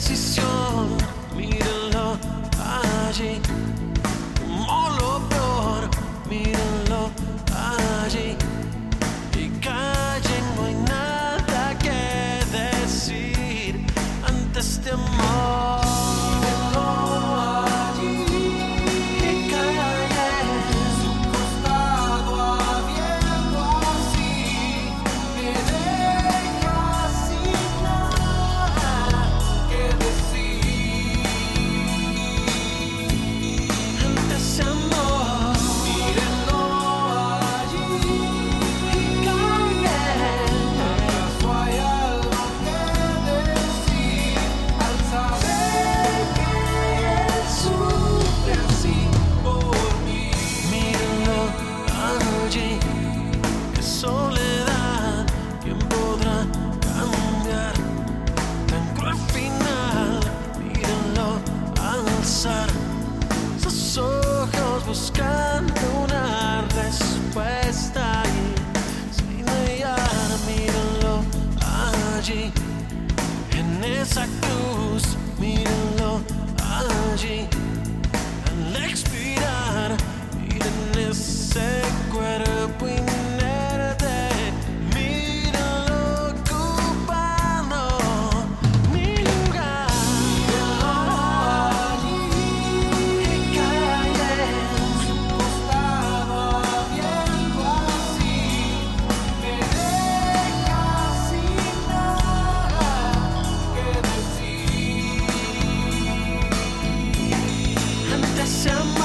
decisión, míralo allí. some